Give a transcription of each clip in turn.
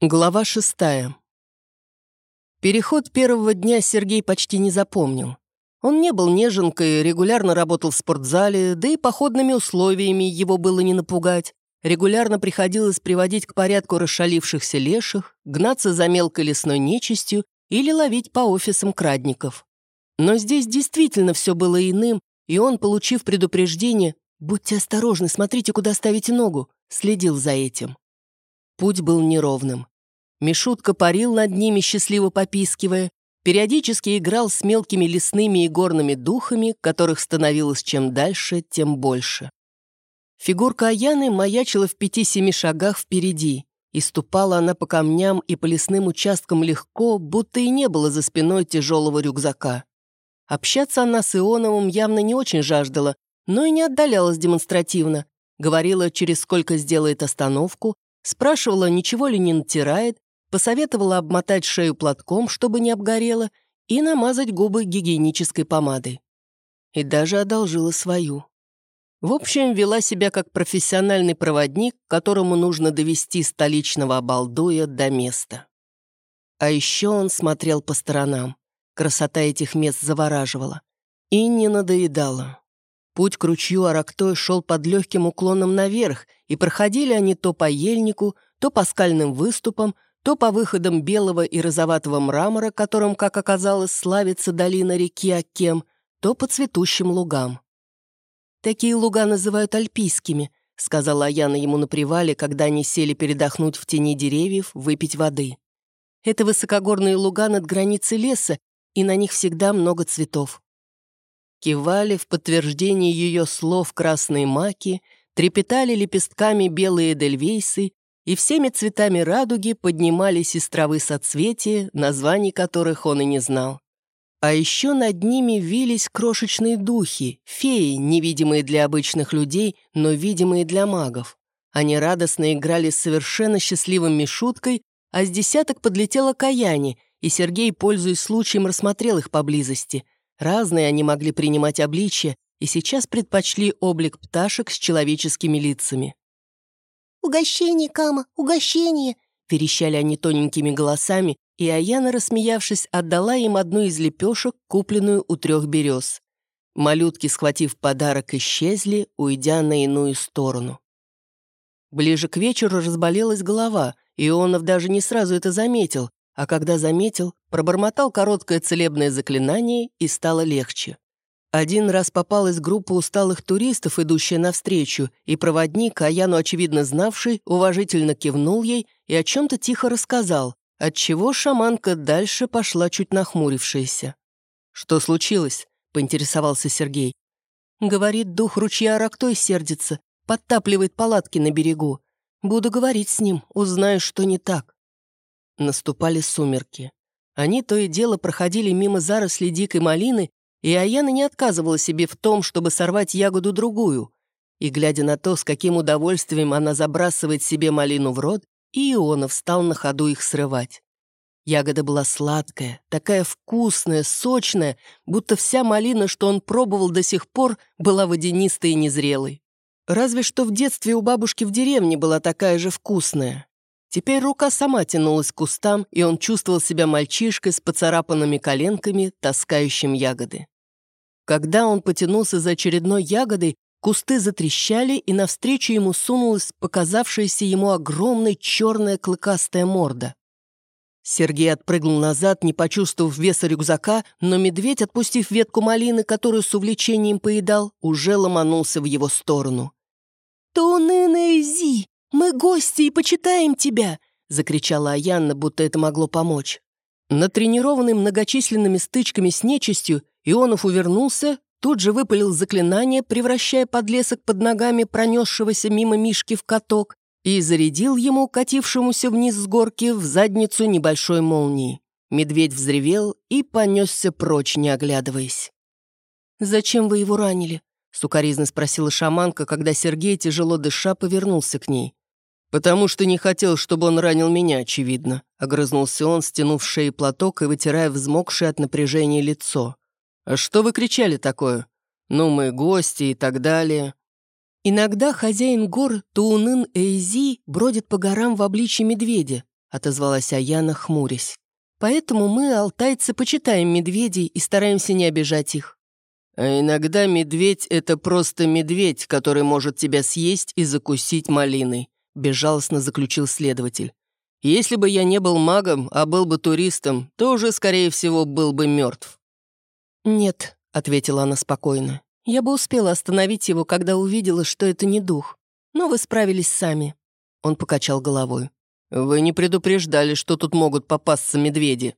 Глава шестая. Переход первого дня Сергей почти не запомнил. Он не был неженкой, регулярно работал в спортзале, да и походными условиями его было не напугать. Регулярно приходилось приводить к порядку расшалившихся леших, гнаться за мелкой лесной нечистью или ловить по офисам крадников. Но здесь действительно все было иным, и он, получив предупреждение «Будьте осторожны, смотрите, куда ставите ногу», следил за этим. Путь был неровным. Мишутка парил над ними, счастливо попискивая, периодически играл с мелкими лесными и горными духами, которых становилось чем дальше, тем больше. Фигурка Аяны маячила в пяти-семи шагах впереди, и ступала она по камням и по лесным участкам легко, будто и не было за спиной тяжелого рюкзака. Общаться она с Ионовым явно не очень жаждала, но и не отдалялась демонстративно. Говорила, через сколько сделает остановку, Спрашивала, ничего ли не натирает, посоветовала обмотать шею платком, чтобы не обгорело, и намазать губы гигиенической помадой. И даже одолжила свою. В общем, вела себя как профессиональный проводник, которому нужно довести столичного обалдуя до места. А еще он смотрел по сторонам. Красота этих мест завораживала. И не надоедала. Путь к ручью Арактой шел под легким уклоном наверх, и проходили они то по ельнику, то по скальным выступам, то по выходам белого и розоватого мрамора, которым, как оказалось, славится долина реки Акем, то по цветущим лугам. «Такие луга называют альпийскими», — сказала Аяна ему на привале, когда они сели передохнуть в тени деревьев, выпить воды. «Это высокогорные луга над границей леса, и на них всегда много цветов. Кивали в подтверждение ее слов красные маки, трепетали лепестками белые дельвейсы, и всеми цветами радуги поднимались из травы соцветия, названий которых он и не знал. А еще над ними вились крошечные духи, феи, невидимые для обычных людей, но видимые для магов. Они радостно играли с совершенно счастливым Мишуткой, а с десяток подлетело Каяне, и Сергей, пользуясь случаем, рассмотрел их поблизости — Разные они могли принимать обличье и сейчас предпочли облик пташек с человеческими лицами. «Угощение, Кама, угощение!» верещали они тоненькими голосами, и Аяна, рассмеявшись, отдала им одну из лепешек, купленную у трех берез. Малютки, схватив подарок, исчезли, уйдя на иную сторону. Ближе к вечеру разболелась голова, и Ионов даже не сразу это заметил, а когда заметил, пробормотал короткое целебное заклинание и стало легче. Один раз попалась группа усталых туристов, идущая навстречу, и проводник, Аяну очевидно знавший, уважительно кивнул ей и о чем-то тихо рассказал, отчего шаманка дальше пошла чуть нахмурившаяся. «Что случилось?» — поинтересовался Сергей. «Говорит, дух ручья Арактой сердится, подтапливает палатки на берегу. Буду говорить с ним, узнаю, что не так». Наступали сумерки. Они то и дело проходили мимо зарослей дикой малины, и Аяна не отказывала себе в том, чтобы сорвать ягоду другую. И, глядя на то, с каким удовольствием она забрасывает себе малину в рот, и Ионов стал на ходу их срывать. Ягода была сладкая, такая вкусная, сочная, будто вся малина, что он пробовал до сих пор, была водянистой и незрелой. Разве что в детстве у бабушки в деревне была такая же вкусная. Теперь рука сама тянулась к кустам, и он чувствовал себя мальчишкой с поцарапанными коленками, таскающим ягоды. Когда он потянулся за очередной ягодой, кусты затрещали, и навстречу ему сунулась показавшаяся ему огромной черная клыкастая морда. Сергей отпрыгнул назад, не почувствовав веса рюкзака, но медведь, отпустив ветку малины, которую с увлечением поедал, уже ломанулся в его сторону. «Тунынэзи!» «Мы гости и почитаем тебя!» — закричала Аянна, будто это могло помочь. Натренированный многочисленными стычками с нечистью, Ионов увернулся, тут же выпалил заклинание, превращая подлесок под ногами пронесшегося мимо Мишки в каток, и зарядил ему, катившемуся вниз с горки, в задницу небольшой молнии. Медведь взревел и понесся прочь, не оглядываясь. «Зачем вы его ранили?» — сукоризно спросила шаманка, когда Сергей, тяжело дыша, повернулся к ней. «Потому что не хотел, чтобы он ранил меня, очевидно», — огрызнулся он, стянув шеи платок и вытирая взмокшее от напряжения лицо. «А что вы кричали такое? Ну, мы гости и так далее». Иногда хозяин гор Туунын Эйзи бродит по горам в обличье медведя, — отозвалась Аяна, хмурясь. «Поэтому мы, алтайцы, почитаем медведей и стараемся не обижать их». А иногда медведь — это просто медведь, который может тебя съесть и закусить малиной», — безжалостно заключил следователь. «Если бы я не был магом, а был бы туристом, то уже, скорее всего, был бы мертв». «Нет», — ответила она спокойно. «Я бы успела остановить его, когда увидела, что это не дух. Но вы справились сами». Он покачал головой. «Вы не предупреждали, что тут могут попасться медведи».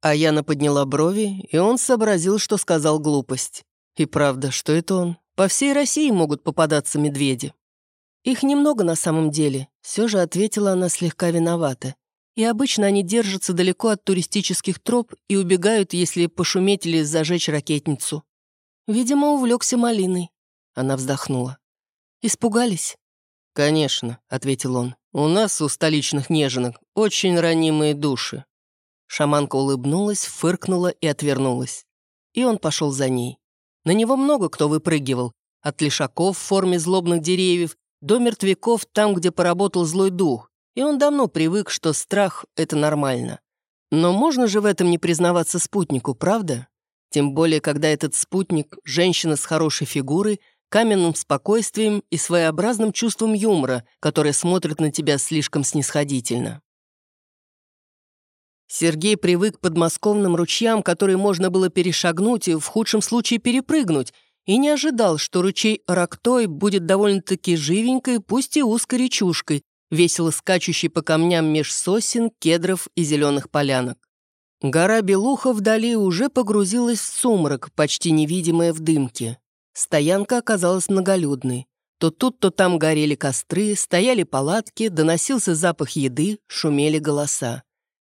А Яна подняла брови, и он сообразил, что сказал глупость. И правда, что это он? По всей России могут попадаться медведи. Их немного на самом деле, все же ответила она слегка виновата. И обычно они держатся далеко от туристических троп и убегают, если пошуметь или зажечь ракетницу. Видимо, увлекся малиной. Она вздохнула. Испугались? «Конечно», — ответил он. «У нас, у столичных неженок, очень ранимые души». Шаманка улыбнулась, фыркнула и отвернулась. И он пошел за ней. На него много кто выпрыгивал. От лишаков в форме злобных деревьев до мертвяков там, где поработал злой дух. И он давно привык, что страх — это нормально. Но можно же в этом не признаваться спутнику, правда? Тем более, когда этот спутник — женщина с хорошей фигурой, каменным спокойствием и своеобразным чувством юмора, которое смотрит на тебя слишком снисходительно. Сергей привык к подмосковным ручьям, которые можно было перешагнуть и в худшем случае перепрыгнуть, и не ожидал, что ручей Рактой будет довольно-таки живенькой, пусть и узкой речушкой, весело скачущей по камням меж сосен, кедров и зеленых полянок. Гора Белуха вдали уже погрузилась в сумрак, почти невидимая в дымке. Стоянка оказалась многолюдной. То тут, то там горели костры, стояли палатки, доносился запах еды, шумели голоса.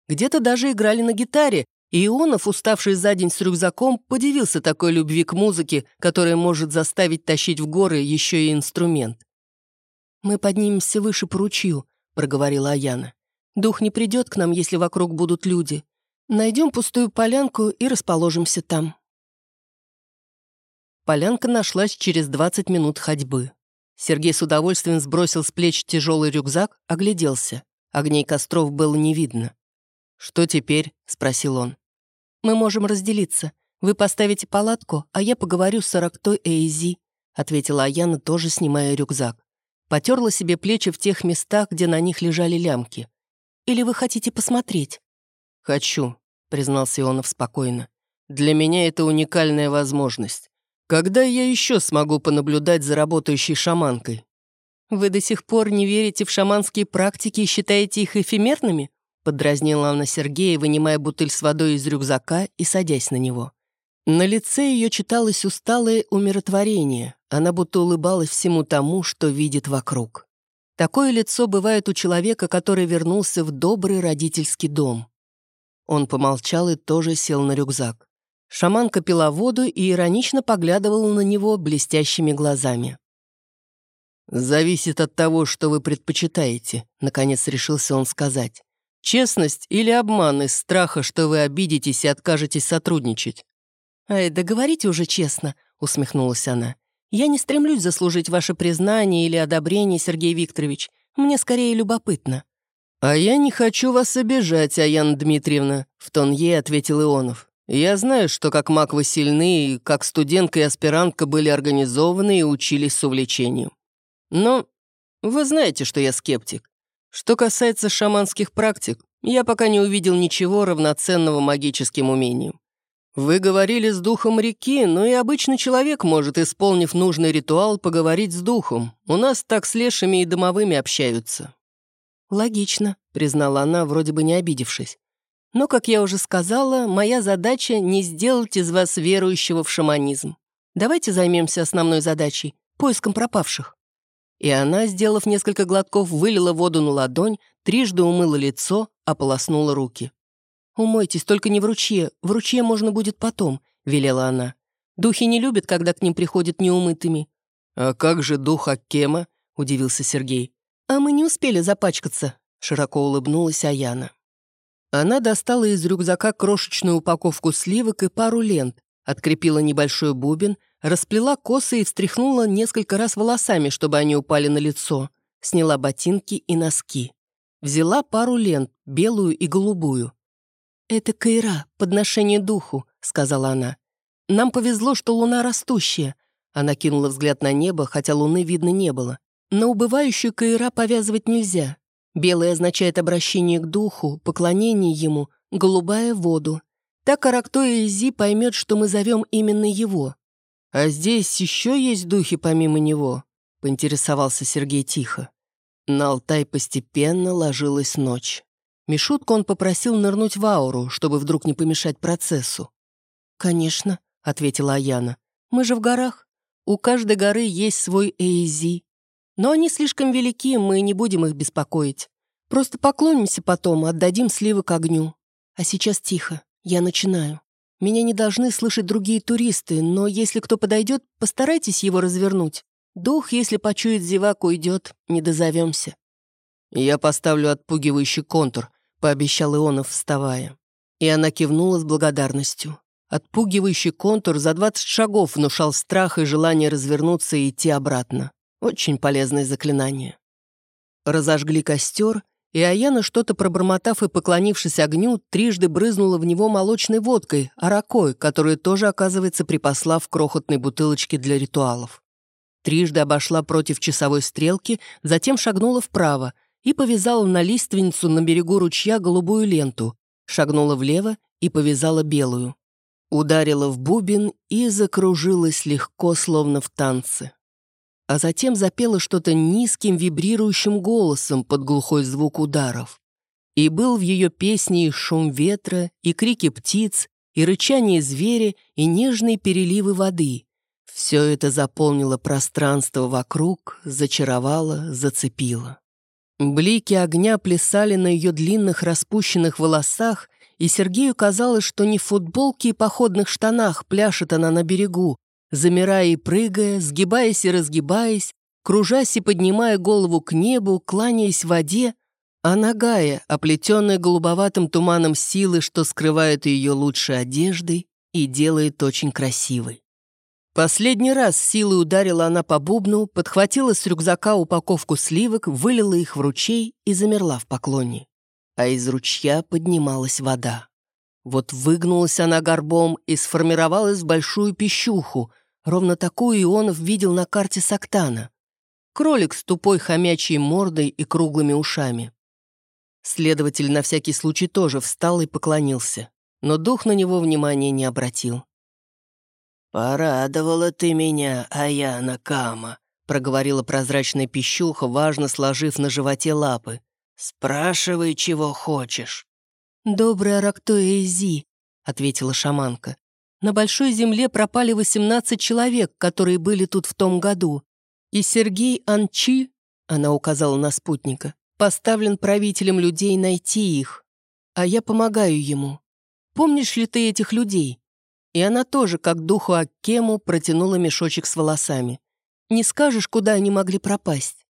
Где-то даже играли на гитаре, Ионов, уставший за день с рюкзаком, подивился такой любви к музыке, которая может заставить тащить в горы еще и инструмент. «Мы поднимемся выше по ручью», — проговорила Аяна. «Дух не придет к нам, если вокруг будут люди. Найдем пустую полянку и расположимся там». Полянка нашлась через 20 минут ходьбы. Сергей с удовольствием сбросил с плеч тяжелый рюкзак, огляделся. Огней костров было не видно. «Что теперь?» — спросил он. «Мы можем разделиться. Вы поставите палатку, а я поговорю с Сарактой Эйзи», — ответила Аяна, тоже снимая рюкзак. Потерла себе плечи в тех местах, где на них лежали лямки. «Или вы хотите посмотреть?» «Хочу», — признался Ионов спокойно. «Для меня это уникальная возможность. Когда я еще смогу понаблюдать за работающей шаманкой?» «Вы до сих пор не верите в шаманские практики и считаете их эфемерными?» Подразнила она Сергея, вынимая бутыль с водой из рюкзака и садясь на него. На лице ее читалось усталое умиротворение. Она будто улыбалась всему тому, что видит вокруг. Такое лицо бывает у человека, который вернулся в добрый родительский дом. Он помолчал и тоже сел на рюкзак. Шаманка пила воду и иронично поглядывала на него блестящими глазами. «Зависит от того, что вы предпочитаете», — наконец решился он сказать. Честность или обман из страха, что вы обидитесь и откажетесь сотрудничать?» «Ай, да говорите уже честно», — усмехнулась она. «Я не стремлюсь заслужить ваше признание или одобрение, Сергей Викторович. Мне скорее любопытно». «А я не хочу вас обижать, Аяна Дмитриевна», — в тон ей ответил Ионов. «Я знаю, что как маг вы сильны, и как студентка и аспирантка были организованы и учились с увлечением. Но вы знаете, что я скептик. Что касается шаманских практик, я пока не увидел ничего равноценного магическим умениям. Вы говорили с духом реки, но и обычный человек может, исполнив нужный ритуал, поговорить с духом. У нас так с лешими и домовыми общаются». «Логично», — признала она, вроде бы не обидевшись. «Но, как я уже сказала, моя задача — не сделать из вас верующего в шаманизм. Давайте займемся основной задачей — поиском пропавших». И она, сделав несколько глотков, вылила воду на ладонь, трижды умыла лицо, ополоснула руки. «Умойтесь, только не в ручье. В ручье можно будет потом», — велела она. «Духи не любят, когда к ним приходят неумытыми». «А как же дух Аккема?» — удивился Сергей. «А мы не успели запачкаться», — широко улыбнулась Аяна. Она достала из рюкзака крошечную упаковку сливок и пару лент, открепила небольшой бубен, Расплела косы и встряхнула несколько раз волосами, чтобы они упали на лицо. Сняла ботинки и носки. Взяла пару лент, белую и голубую. «Это Кайра, подношение духу», — сказала она. «Нам повезло, что луна растущая». Она кинула взгляд на небо, хотя луны видно не было. На убывающую Кайра повязывать нельзя. Белое означает обращение к духу, поклонение ему, голубая — воду. Так Арактоя Изи поймет, что мы зовем именно его. «А здесь еще есть духи помимо него?» — поинтересовался Сергей тихо. На Алтай постепенно ложилась ночь. Мишутку он попросил нырнуть в ауру, чтобы вдруг не помешать процессу. «Конечно», — ответила Аяна. «Мы же в горах. У каждой горы есть свой Эйзи. Но они слишком велики, мы не будем их беспокоить. Просто поклонимся потом, отдадим сливы к огню. А сейчас тихо, я начинаю. Меня не должны слышать другие туристы, но если кто подойдет, постарайтесь его развернуть. Дух, если почует зевак, уйдет, не дозовемся. Я поставлю отпугивающий контур, пообещал Ионов, вставая. И она кивнула с благодарностью. Отпугивающий контур за 20 шагов внушал страх и желание развернуться и идти обратно. Очень полезное заклинание. Разожгли костер, и Аяна, что-то пробормотав и поклонившись огню, трижды брызнула в него молочной водкой, аракой, которую тоже, оказывается, припасла в крохотной бутылочке для ритуалов. Трижды обошла против часовой стрелки, затем шагнула вправо — и повязала на лиственницу на берегу ручья голубую ленту, шагнула влево и повязала белую. Ударила в бубен и закружилась легко, словно в танце. А затем запела что-то низким вибрирующим голосом под глухой звук ударов. И был в ее песне и шум ветра, и крики птиц, и рычание зверя, и нежные переливы воды. Все это заполнило пространство вокруг, зачаровало, зацепило. Блики огня плясали на ее длинных распущенных волосах, и Сергею казалось, что не в футболке и походных штанах пляшет она на берегу, замирая и прыгая, сгибаясь и разгибаясь, кружась и поднимая голову к небу, кланяясь в воде, а нагая, оплетенная голубоватым туманом силы, что скрывает ее лучшей одеждой и делает очень красивой. Последний раз силой ударила она по бубну, подхватила с рюкзака упаковку сливок, вылила их в ручей и замерла в поклоне. А из ручья поднималась вода. Вот выгнулась она горбом и сформировалась в большую пищуху. Ровно такую Ионов видел на карте Сактана. Кролик с тупой хомячьей мордой и круглыми ушами. Следователь на всякий случай тоже встал и поклонился, но дух на него внимания не обратил. «Порадовала ты меня, Аяна Кама», — проговорила прозрачная пищуха, важно сложив на животе лапы. «Спрашивай, чего хочешь». «Добрый Аракто Эйзи», — ответила шаманка. «На Большой Земле пропали 18 человек, которые были тут в том году. И Сергей Анчи, — она указала на спутника, — поставлен правителем людей найти их. А я помогаю ему. Помнишь ли ты этих людей?» И она тоже, как духу Аккему, протянула мешочек с волосами. «Не скажешь, куда они могли пропасть?»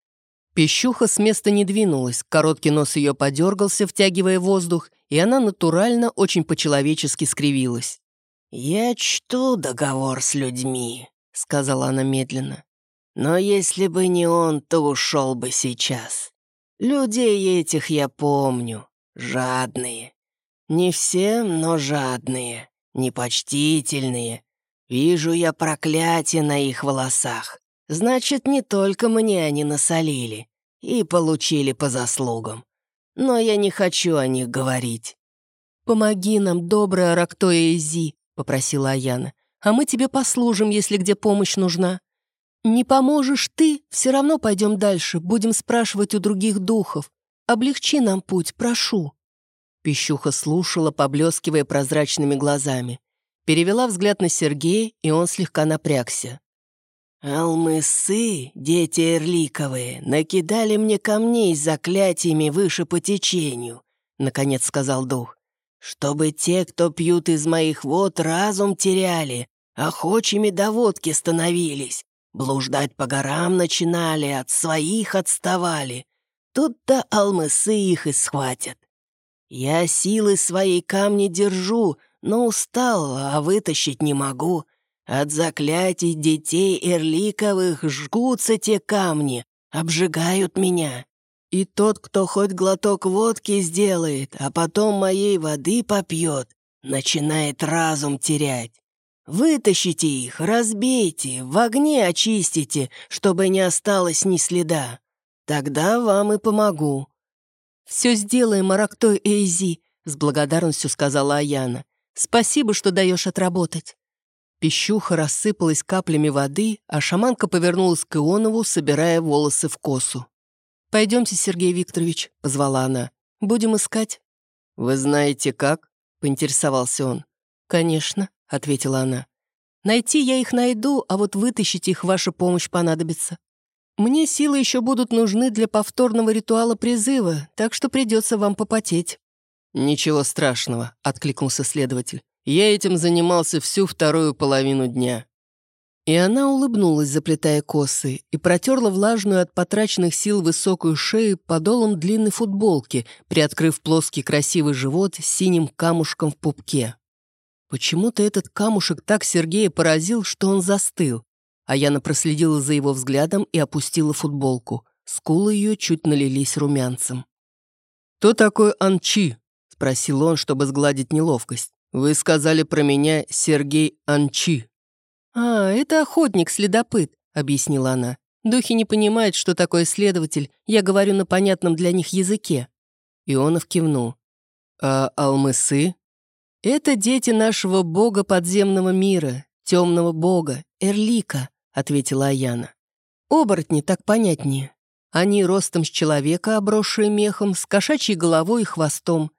Пищуха с места не двинулась, короткий нос ее подергался, втягивая воздух, и она натурально, очень по-человечески скривилась. «Я чту договор с людьми», — сказала она медленно. «Но если бы не он, то ушел бы сейчас. Людей этих я помню, жадные. Не все, но жадные непочтительные. Вижу я проклятие на их волосах. Значит, не только мне они насолили и получили по заслугам. Но я не хочу о них говорить. «Помоги нам, добрая Рактоя Изи», — попросила Аяна. «А мы тебе послужим, если где помощь нужна. Не поможешь ты, все равно пойдем дальше, будем спрашивать у других духов. Облегчи нам путь, прошу». Пищуха слушала, поблескивая прозрачными глазами. Перевела взгляд на Сергея, и он слегка напрягся. «Алмысы, дети Эрликовые, накидали мне камней с заклятиями выше по течению», — наконец сказал дух. «Чтобы те, кто пьют из моих вод, разум теряли, охочими до водки становились, блуждать по горам начинали, от своих отставали. Тут-то алмысы их и схватят. Я силы своей камни держу, но устал, а вытащить не могу. От заклятий детей Эрликовых жгутся те камни, обжигают меня. И тот, кто хоть глоток водки сделает, а потом моей воды попьет, начинает разум терять. Вытащите их, разбейте, в огне очистите, чтобы не осталось ни следа. Тогда вам и помогу». «Все сделаем, Арактой Эйзи», — с благодарностью сказала Аяна. «Спасибо, что даешь отработать». Пищуха рассыпалась каплями воды, а шаманка повернулась к Ионову, собирая волосы в косу. «Пойдемте, Сергей Викторович», — позвала она. «Будем искать». «Вы знаете как?» — поинтересовался он. «Конечно», — ответила она. «Найти я их найду, а вот вытащить их ваша помощь понадобится. Мне силы еще будут нужны для повторного ритуала призыва, так что придется вам попотеть». «Ничего страшного», — откликнулся следователь. «Я этим занимался всю вторую половину дня». И она улыбнулась, заплетая косы, и протерла влажную от потраченных сил высокую шею подолом длинной футболки, приоткрыв плоский красивый живот с синим камушком в пупке. Почему-то этот камушек так Сергея поразил, что он застыл. А Яна проследила за его взглядом и опустила футболку. Скулы ее чуть налились румянцем. «Кто такой Анчи?» — спросил он, чтобы сгладить неловкость. «Вы сказали про меня Сергей Анчи». «А, это охотник-следопыт», — объяснила она. «Духи не понимают, что такое следователь. Я говорю на понятном для них языке». Ионов кивнул. «А алмысы?» «Это дети нашего бога подземного мира, темного бога, Эрлика», — ответила Аяна. «Оборотни так понятнее. Они ростом с человека, обросшие мехом, с кошачьей головой и хвостом.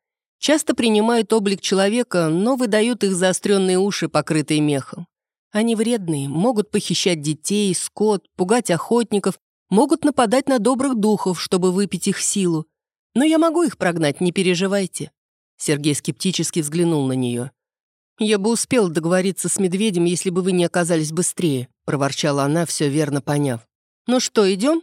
Часто принимают облик человека, но выдают их заостренные уши, покрытые мехом. Они вредные, могут похищать детей, скот, пугать охотников, могут нападать на добрых духов, чтобы выпить их силу. Но я могу их прогнать, не переживайте». Сергей скептически взглянул на нее. «Я бы успел договориться с медведем, если бы вы не оказались быстрее», — проворчала она, все верно поняв. «Ну что, идем?»